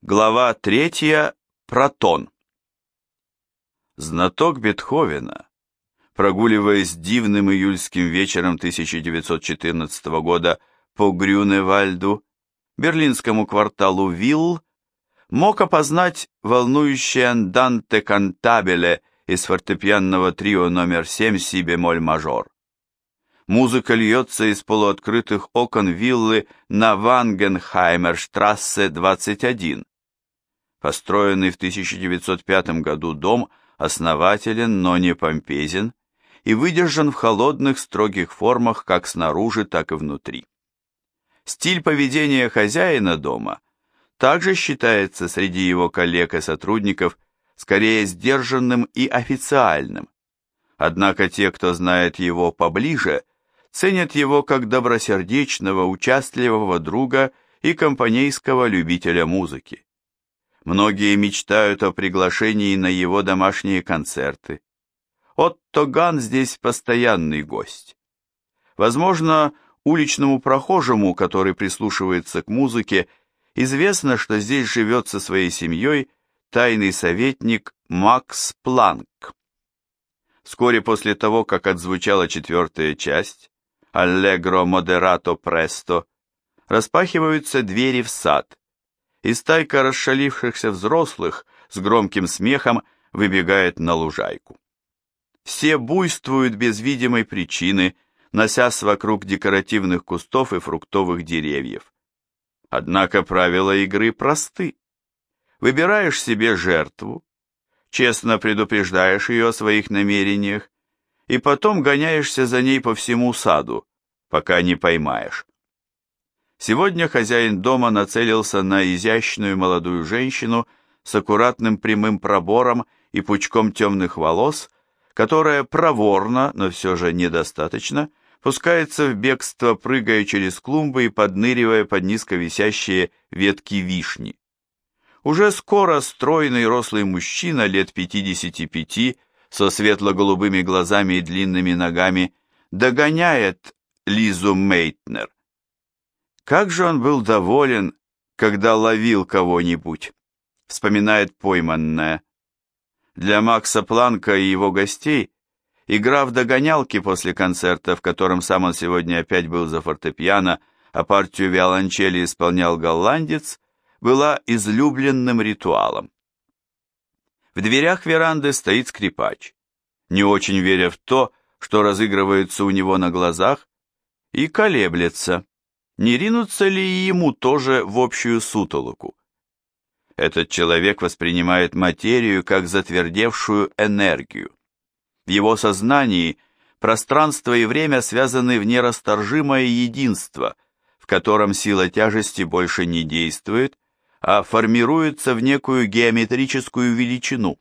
Глава третья. Протон. Знаток Бетховена, прогуливаясь дивным июльским вечером 1914 года по Грюневальду, берлинскому кварталу Вилл, мог опознать волнующее анданте кантабеле из фортепианного трио номер 7 си бемоль мажор. Музыка льется из полуоткрытых окон виллы на Вангенхаймерштрассе 21. Построенный в 1905 году дом основателен, но не помпезен и выдержан в холодных строгих формах как снаружи, так и внутри. Стиль поведения хозяина дома также считается среди его коллег и сотрудников скорее сдержанным и официальным. Однако те, кто знает его поближе, ценят его как добросердечного, участливого друга и компанейского любителя музыки. Многие мечтают о приглашении на его домашние концерты. Отто Ган здесь постоянный гость. Возможно, уличному прохожему, который прислушивается к музыке, известно, что здесь живет со своей семьей тайный советник Макс Планк. Вскоре после того, как отзвучала четвертая часть, «Аллегро модерато престо», распахиваются двери в сад, и стайка расшалившихся взрослых с громким смехом выбегает на лужайку. Все буйствуют без видимой причины, носясь вокруг декоративных кустов и фруктовых деревьев. Однако правила игры просты. Выбираешь себе жертву, честно предупреждаешь ее о своих намерениях, и потом гоняешься за ней по всему саду, пока не поймаешь. Сегодня хозяин дома нацелился на изящную молодую женщину с аккуратным прямым пробором и пучком темных волос, которая проворно, но все же недостаточно, пускается в бегство, прыгая через клумбы и подныривая под низко висящие ветки вишни. Уже скоро стройный рослый мужчина лет 55 со светло-голубыми глазами и длинными ногами догоняет Лизу Мейтнер. Как же он был доволен, когда ловил кого-нибудь, вспоминает пойманная. Для Макса Планка и его гостей игра в догонялки после концерта, в котором сам он сегодня опять был за фортепиано, а партию виолончели исполнял голландец, была излюбленным ритуалом. В дверях веранды стоит скрипач, не очень веря в то, что разыгрывается у него на глазах, и колеблется, не ринуться ли ему тоже в общую сутолоку. Этот человек воспринимает материю как затвердевшую энергию. В его сознании пространство и время связаны в нерасторжимое единство, в котором сила тяжести больше не действует, а формируется в некую геометрическую величину,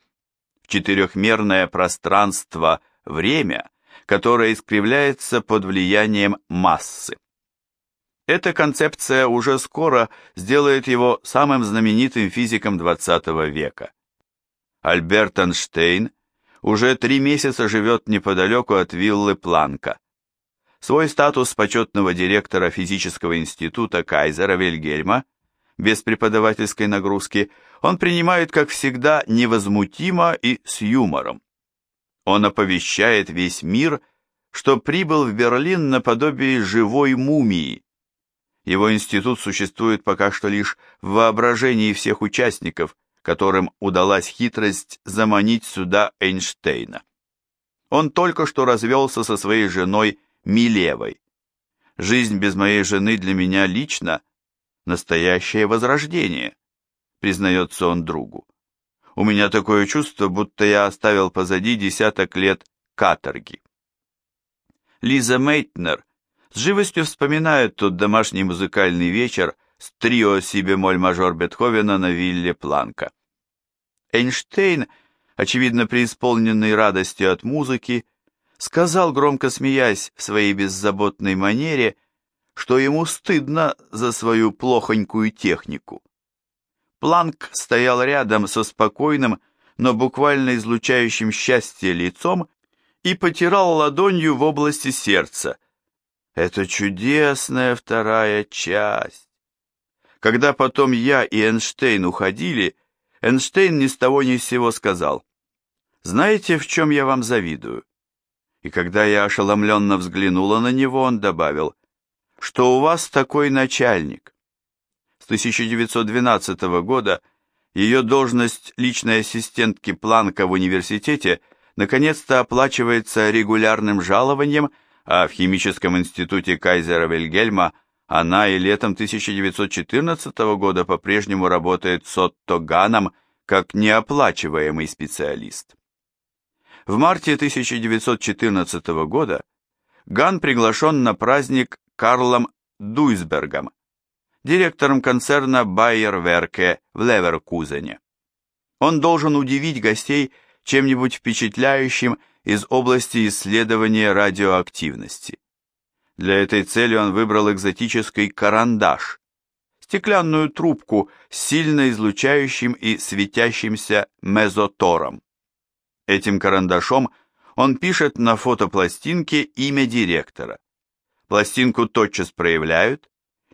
четырехмерное пространство-время, которое искривляется под влиянием массы. Эта концепция уже скоро сделает его самым знаменитым физиком XX века. Альберт Эйнштейн уже три месяца живет неподалеку от виллы Планка. Свой статус почетного директора физического института Кайзера Вильгельма без преподавательской нагрузки он принимает, как всегда, невозмутимо и с юмором. Он оповещает весь мир, что прибыл в Берлин наподобие живой мумии, его институт существует пока что лишь в воображении всех участников, которым удалась хитрость заманить сюда Эйнштейна. Он только что развелся со своей женой Милевой. Жизнь без моей жены для меня лично настоящее возрождение, признается он другу. У меня такое чувство, будто я оставил позади десяток лет каторги. Лиза Мейтнер с живостью вспоминают тот домашний музыкальный вечер с трио си бемоль мажор Бетховена на вилле Планка. Эйнштейн, очевидно преисполненный радостью от музыки, сказал, громко смеясь в своей беззаботной манере, что ему стыдно за свою плохонькую технику. Планк стоял рядом со спокойным, но буквально излучающим счастье лицом и потирал ладонью в области сердца, это чудесная вторая часть. Когда потом я и Эйнштейн уходили, Эйнштейн ни с того ни с сего сказал, «Знаете, в чем я вам завидую?» И когда я ошеломленно взглянула на него, он добавил, что у вас такой начальник. С 1912 года ее должность личной ассистентки Планка в университете наконец-то оплачивается регулярным жалованием, а в химическом институте Кайзера Вильгельма она и летом 1914 года по-прежнему работает с Отто Ганом как неоплачиваемый специалист. В марте 1914 года Ган приглашен на праздник Карлом Дуйсбергом, директором концерна Байерверке в Леверкузене. Он должен удивить гостей чем-нибудь впечатляющим из области исследования радиоактивности. Для этой цели он выбрал экзотический карандаш, стеклянную трубку с сильно излучающим и светящимся мезотором. Этим карандашом он пишет на фотопластинке имя директора. Пластинку тотчас проявляют,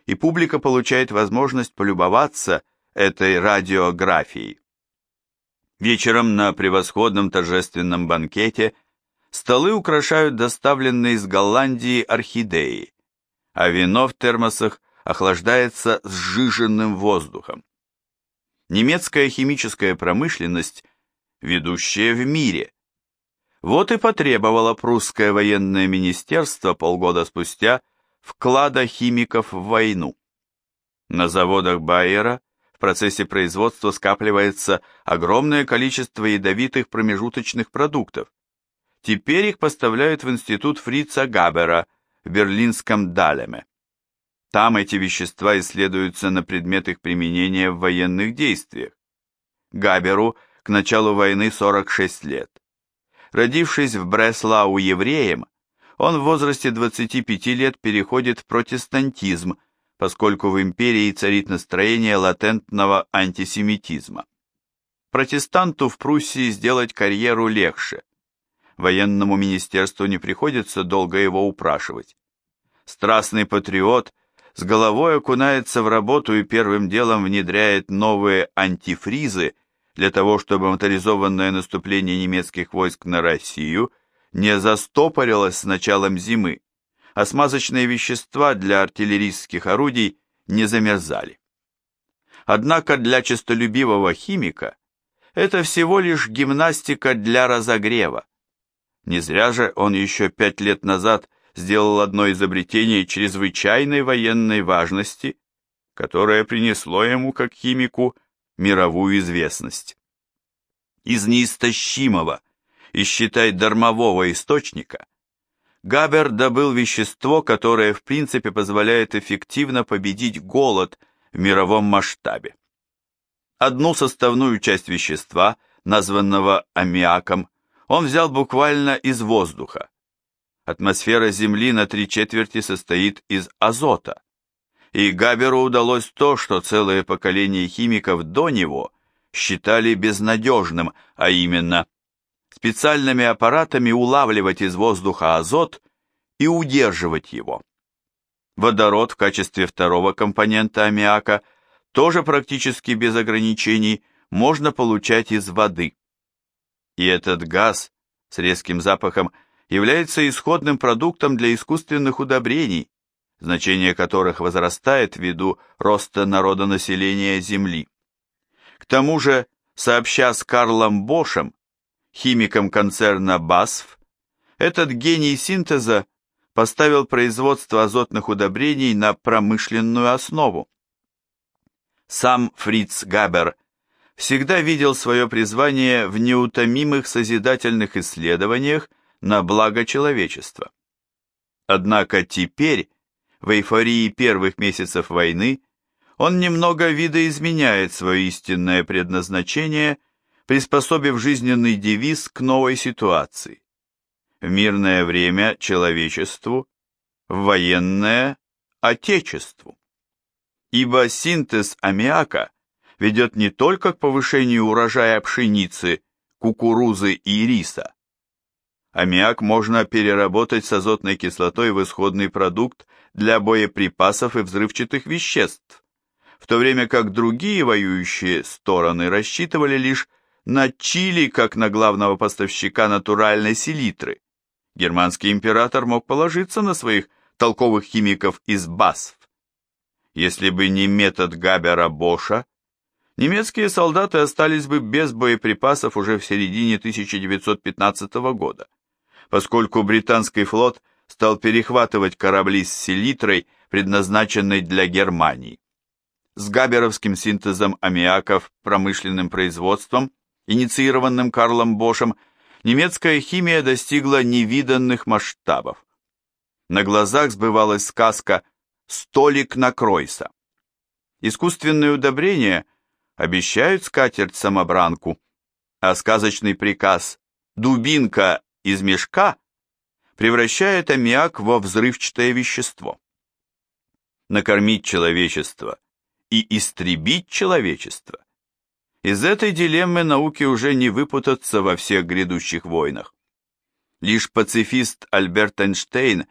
и публика получает возможность полюбоваться этой радиографией. Вечером на превосходном торжественном банкете столы украшают доставленные из Голландии орхидеи, а вино в термосах охлаждается сжиженным воздухом. Немецкая химическая промышленность ведущая в мире. Вот и потребовало прусское военное министерство полгода спустя вклада химиков в войну. На заводах Байера в процессе производства скапливается огромное количество ядовитых промежуточных продуктов. Теперь их поставляют в институт Фрица Габера в берлинском Далеме. Там эти вещества исследуются на предмет их применения в военных действиях. Габеру к началу войны 46 лет. Родившись в Бреслау евреем, он в возрасте 25 лет переходит в протестантизм, поскольку в империи царит настроение латентного антисемитизма. Протестанту в Пруссии сделать карьеру легче. Военному министерству не приходится долго его упрашивать. Страстный патриот с головой окунается в работу и первым делом внедряет новые антифризы для того, чтобы моторизованное наступление немецких войск на Россию – не застопорилась с началом зимы, а смазочные вещества для артиллерийских орудий не замерзали. Однако для честолюбивого химика это всего лишь гимнастика для разогрева. Не зря же он еще пять лет назад сделал одно изобретение чрезвычайной военной важности, которое принесло ему, как химику, мировую известность. Из неистощимого, и считай дармового источника, Габер добыл вещество, которое в принципе позволяет эффективно победить голод в мировом масштабе. Одну составную часть вещества, названного аммиаком, он взял буквально из воздуха. Атмосфера Земли на три четверти состоит из азота. И Габеру удалось то, что целое поколение химиков до него считали безнадежным, а именно специальными аппаратами улавливать из воздуха азот и удерживать его. Водород в качестве второго компонента аммиака тоже практически без ограничений можно получать из воды. И этот газ с резким запахом является исходным продуктом для искусственных удобрений, значение которых возрастает ввиду роста народонаселения Земли. К тому же, сообща с Карлом Бошем, химиком концерна BASF, этот гений синтеза поставил производство азотных удобрений на промышленную основу. Сам Фриц Габер всегда видел свое призвание в неутомимых созидательных исследованиях на благо человечества. Однако теперь, в эйфории первых месяцев войны, он немного видоизменяет свое истинное предназначение – приспособив жизненный девиз к новой ситуации. В мирное время человечеству, в военное – отечеству. Ибо синтез аммиака ведет не только к повышению урожая пшеницы, кукурузы и риса. Аммиак можно переработать с азотной кислотой в исходный продукт для боеприпасов и взрывчатых веществ, в то время как другие воюющие стороны рассчитывали лишь на Чили как на главного поставщика натуральной селитры. Германский император мог положиться на своих толковых химиков из БАСФ. Если бы не метод Габера Боша, немецкие солдаты остались бы без боеприпасов уже в середине 1915 года, поскольку британский флот стал перехватывать корабли с селитрой, предназначенной для Германии. С габеровским синтезом аммиаков промышленным производством, инициированным Карлом Бошем, немецкая химия достигла невиданных масштабов. На глазах сбывалась сказка «Столик на Кройса». Искусственные удобрения обещают скатерть-самобранку, а сказочный приказ «Дубинка из мешка» превращает аммиак во взрывчатое вещество. Накормить человечество и истребить человечество. Из этой дилеммы науки уже не выпутаться во всех грядущих войнах. Лишь пацифист Альберт Эйнштейн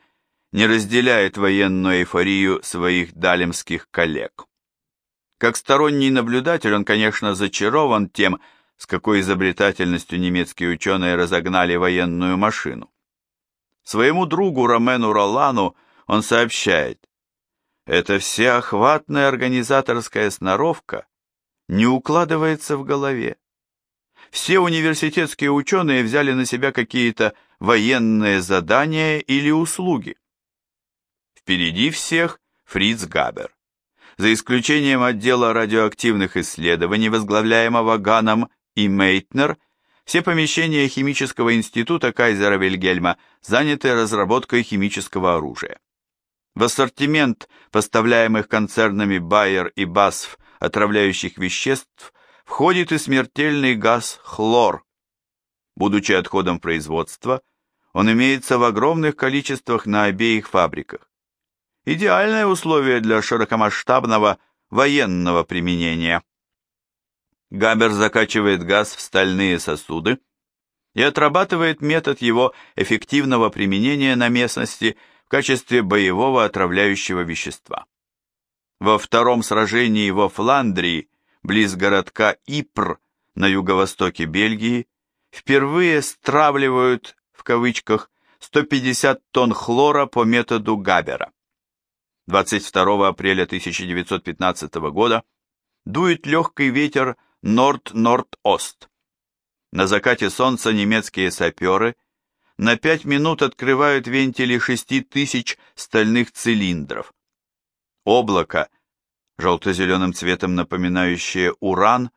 не разделяет военную эйфорию своих далемских коллег. Как сторонний наблюдатель он, конечно, зачарован тем, с какой изобретательностью немецкие ученые разогнали военную машину. Своему другу Ромену Ролану он сообщает, «Эта всеохватная организаторская сноровка не укладывается в голове. Все университетские ученые взяли на себя какие-то военные задания или услуги. Впереди всех Фриц Габер. За исключением отдела радиоактивных исследований, возглавляемого Ганом и Мейтнер, все помещения химического института Кайзера Вильгельма заняты разработкой химического оружия. В ассортимент поставляемых концернами Байер и BASF отравляющих веществ входит и смертельный газ хлор. Будучи отходом производства, он имеется в огромных количествах на обеих фабриках. Идеальное условие для широкомасштабного военного применения. Габер закачивает газ в стальные сосуды и отрабатывает метод его эффективного применения на местности в качестве боевого отравляющего вещества. Во втором сражении во Фландрии, близ городка Ипр на юго-востоке Бельгии, впервые стравливают, в кавычках, 150 тонн хлора по методу Габера. 22 апреля 1915 года дует легкий ветер норд-норд-ост. На закате солнца немецкие саперы на 5 минут открывают вентили 6000 стальных цилиндров. Облако, желто-зеленым цветом напоминающее уран,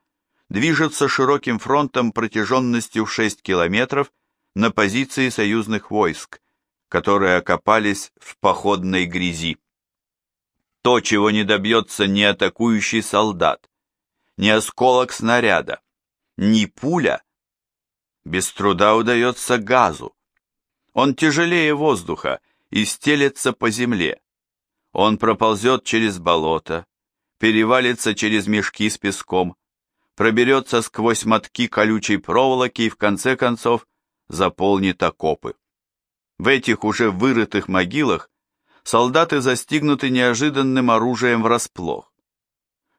движется широким фронтом протяженностью в 6 километров на позиции союзных войск, которые окопались в походной грязи то, чего не добьется ни атакующий солдат, ни осколок снаряда, ни пуля, без труда удается газу. Он тяжелее воздуха и стелется по земле. Он проползет через болото, перевалится через мешки с песком, проберется сквозь мотки колючей проволоки и в конце концов заполнит окопы. В этих уже вырытых могилах солдаты застигнуты неожиданным оружием врасплох.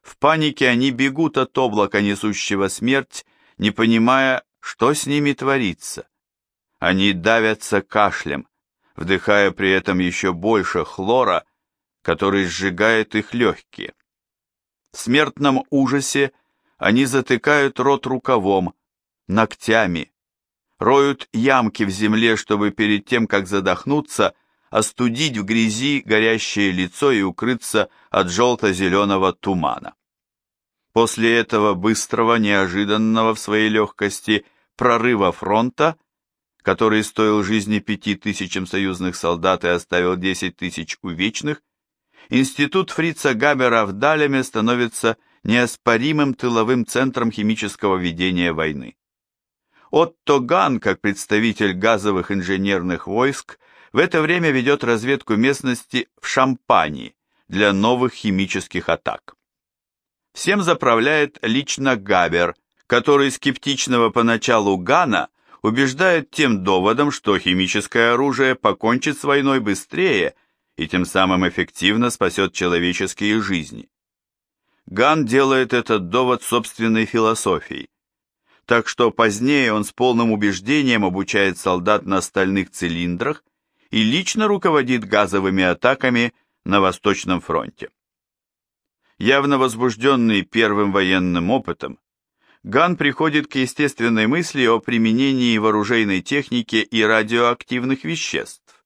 В панике они бегут от облака, несущего смерть, не понимая, что с ними творится. Они давятся кашлем, вдыхая при этом еще больше хлора, который сжигает их легкие. В смертном ужасе они затыкают рот рукавом, ногтями, роют ямки в земле, чтобы перед тем, как задохнуться, остудить в грязи горящее лицо и укрыться от желто-зеленого тумана. После этого быстрого, неожиданного в своей легкости прорыва фронта, который стоил жизни пяти тысячам союзных солдат и оставил десять тысяч увечных, институт Фрица Габера в Далеме становится неоспоримым тыловым центром химического ведения войны. Отто Ган, как представитель газовых инженерных войск, в это время ведет разведку местности в Шампании для новых химических атак. Всем заправляет лично Габер, который скептичного поначалу Гана убеждает тем доводом, что химическое оружие покончит с войной быстрее и тем самым эффективно спасет человеческие жизни. Ган делает этот довод собственной философией. Так что позднее он с полным убеждением обучает солдат на стальных цилиндрах и лично руководит газовыми атаками на Восточном фронте. Явно возбужденный первым военным опытом, Ган приходит к естественной мысли о применении в оружейной технике и радиоактивных веществ.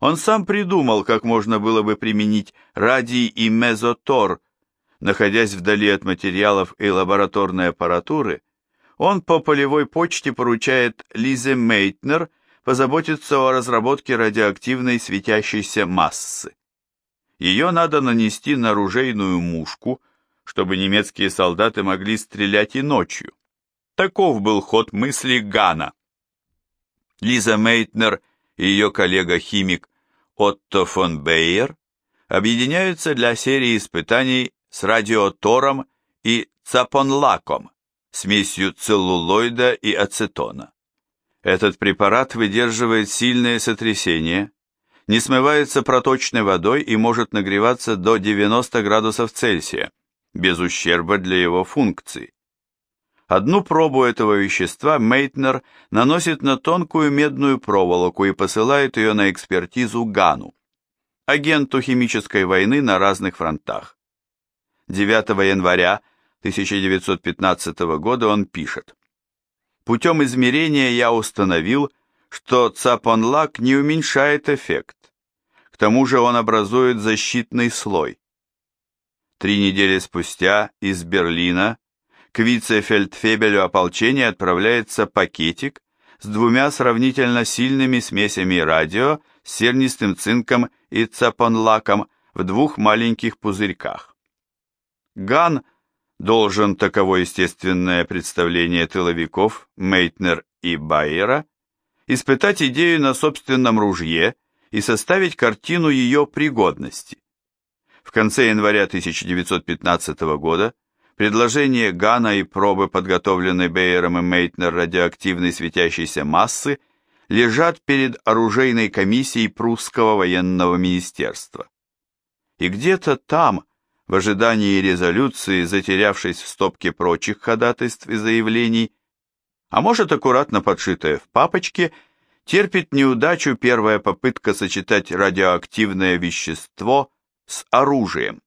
Он сам придумал, как можно было бы применить радий и мезотор. Находясь вдали от материалов и лабораторной аппаратуры, он по полевой почте поручает Лизе Мейтнер позаботиться о разработке радиоактивной светящейся массы. Ее надо нанести на оружейную мушку, чтобы немецкие солдаты могли стрелять и ночью. Таков был ход мысли Гана. Лиза Мейтнер и ее коллега-химик Отто фон Бейер объединяются для серии испытаний с радиотором и цапонлаком, смесью целлулоида и ацетона. Этот препарат выдерживает сильное сотрясение, не смывается проточной водой и может нагреваться до 90 градусов Цельсия, без ущерба для его функций. Одну пробу этого вещества Мейтнер наносит на тонкую медную проволоку и посылает ее на экспертизу Гану, агенту химической войны на разных фронтах. 9 января 1915 года он пишет. Путем измерения я установил, что цапонлак не уменьшает эффект. К тому же он образует защитный слой. Три недели спустя из Берлина к вице-фельдфебелю ополчения отправляется пакетик с двумя сравнительно сильными смесями радио с сернистым цинком и цапонлаком в двух маленьких пузырьках. Ган должен таково естественное представление тыловиков Мейтнер и Байера испытать идею на собственном ружье и составить картину ее пригодности. В конце января 1915 года предложение Гана и пробы, подготовленной Бейером и Мейтнер радиоактивной светящейся массы, лежат перед оружейной комиссией прусского военного министерства. И где-то там, в ожидании резолюции, затерявшись в стопке прочих ходатайств и заявлений, а может аккуратно подшитая в папочке, терпит неудачу первая попытка сочетать радиоактивное вещество с оружием.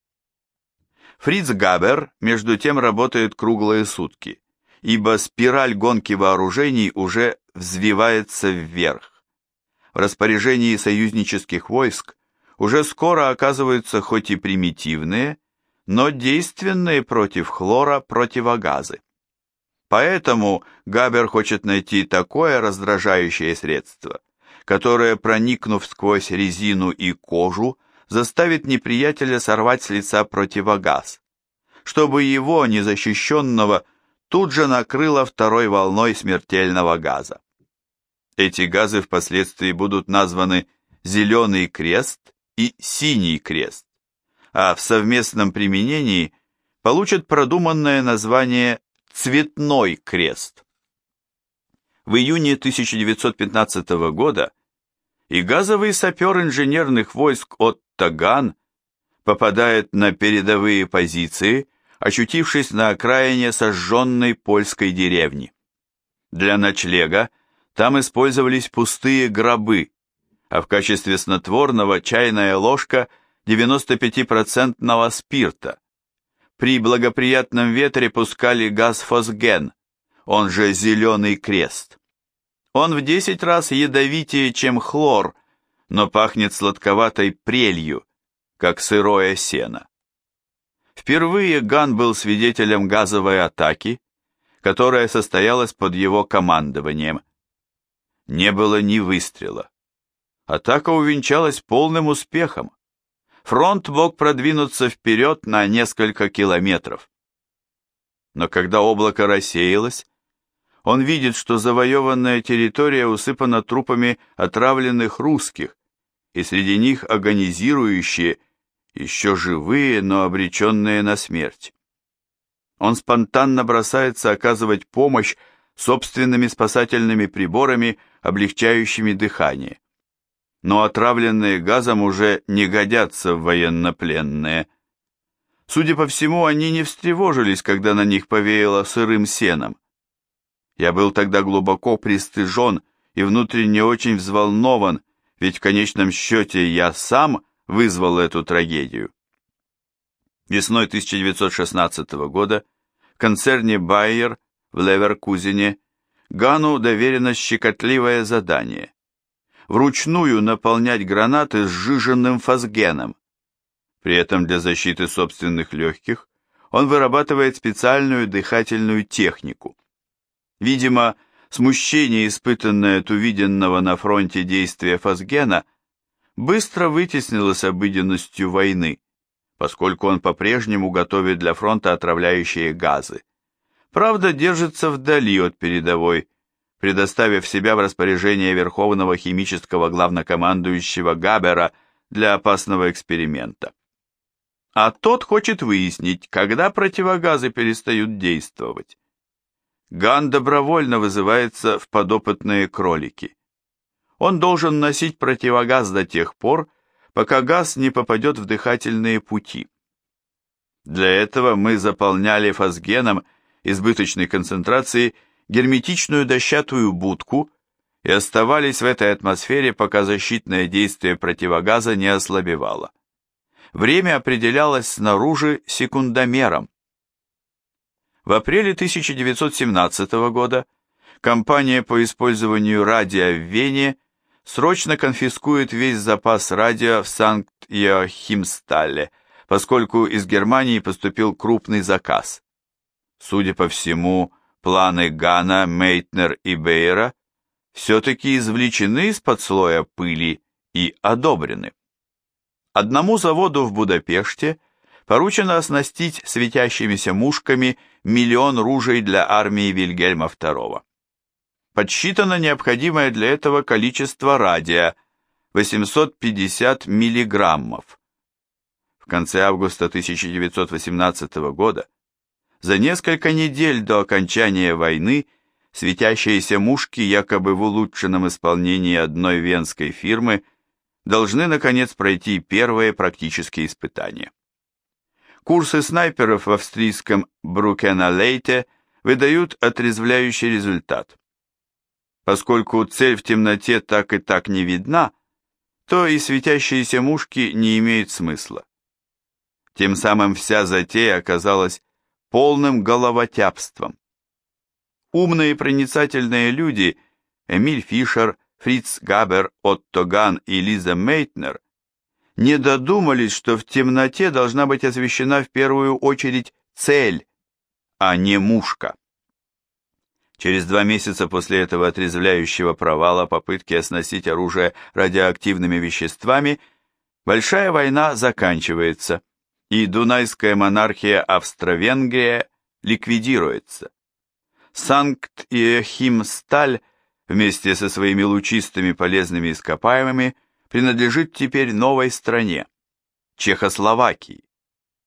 Фриц Габер, между тем, работает круглые сутки, ибо спираль гонки вооружений уже взвивается вверх. В распоряжении союзнических войск уже скоро оказываются хоть и примитивные, но действенные против хлора противогазы. Поэтому Габер хочет найти такое раздражающее средство, которое, проникнув сквозь резину и кожу, заставит неприятеля сорвать с лица противогаз, чтобы его, незащищенного, тут же накрыло второй волной смертельного газа. Эти газы впоследствии будут названы «зеленый крест» и «синий крест», а в совместном применении получат продуманное название «цветной крест». В июне 1915 года и газовый сапер инженерных войск от Таган попадает на передовые позиции, очутившись на окраине сожженной польской деревни. Для ночлега там использовались пустые гробы, а в качестве снотворного чайная ложка 95% спирта. При благоприятном ветре пускали газ фосген, он же зеленый крест. Он в 10 раз ядовитее, чем хлор, но пахнет сладковатой прелью, как сырое сено. Впервые Ган был свидетелем газовой атаки, которая состоялась под его командованием. Не было ни выстрела. Атака увенчалась полным успехом. Фронт мог продвинуться вперед на несколько километров. Но когда облако рассеялось, он видит, что завоеванная территория усыпана трупами отравленных русских, и среди них агонизирующие, еще живые, но обреченные на смерть. Он спонтанно бросается оказывать помощь собственными спасательными приборами, облегчающими дыхание. Но отравленные газом уже не годятся в военнопленные. Судя по всему, они не встревожились, когда на них повеяло сырым сеном. Я был тогда глубоко пристыжен и внутренне очень взволнован, ведь в конечном счете я сам вызвал эту трагедию. Весной 1916 года в концерне Байер в Леверкузене Гану доверено щекотливое задание – вручную наполнять гранаты сжиженным фосгеном. При этом для защиты собственных легких он вырабатывает специальную дыхательную технику. Видимо, смущение, испытанное от увиденного на фронте действия фосгена, быстро вытеснилось обыденностью войны, поскольку он по-прежнему готовит для фронта отравляющие газы правда держится вдали от передовой, предоставив себя в распоряжение Верховного химического главнокомандующего Габера для опасного эксперимента. А тот хочет выяснить, когда противогазы перестают действовать. Ган добровольно вызывается в подопытные кролики. Он должен носить противогаз до тех пор, пока газ не попадет в дыхательные пути. Для этого мы заполняли фосгеном избыточной концентрации герметичную дощатую будку и оставались в этой атмосфере, пока защитное действие противогаза не ослабевало. Время определялось снаружи секундомером. В апреле 1917 года компания по использованию радио в Вене срочно конфискует весь запас радио в Санкт-Йохимсталле, поскольку из Германии поступил крупный заказ. Судя по всему, планы Гана, Мейтнер и Бейера все-таки извлечены из-под слоя пыли и одобрены. Одному заводу в Будапеште поручено оснастить светящимися мушками миллион ружей для армии Вильгельма II. Подсчитано необходимое для этого количество радия – 850 миллиграммов. В конце августа 1918 года за несколько недель до окончания войны светящиеся мушки, якобы в улучшенном исполнении одной венской фирмы, должны, наконец, пройти первые практические испытания. Курсы снайперов в австрийском Брукена-Лейте выдают отрезвляющий результат. Поскольку цель в темноте так и так не видна, то и светящиеся мушки не имеют смысла. Тем самым вся затея оказалась полным головотяпством. Умные и проницательные люди Эмиль Фишер, Фриц Габер, Отто Ган и Лиза Мейтнер не додумались, что в темноте должна быть освещена в первую очередь цель, а не мушка. Через два месяца после этого отрезвляющего провала попытки оснастить оружие радиоактивными веществами, большая война заканчивается – и Дунайская монархия Австро-Венгрия ликвидируется. Санкт-Иохим-Сталь вместе со своими лучистыми полезными ископаемыми принадлежит теперь новой стране – Чехословакии.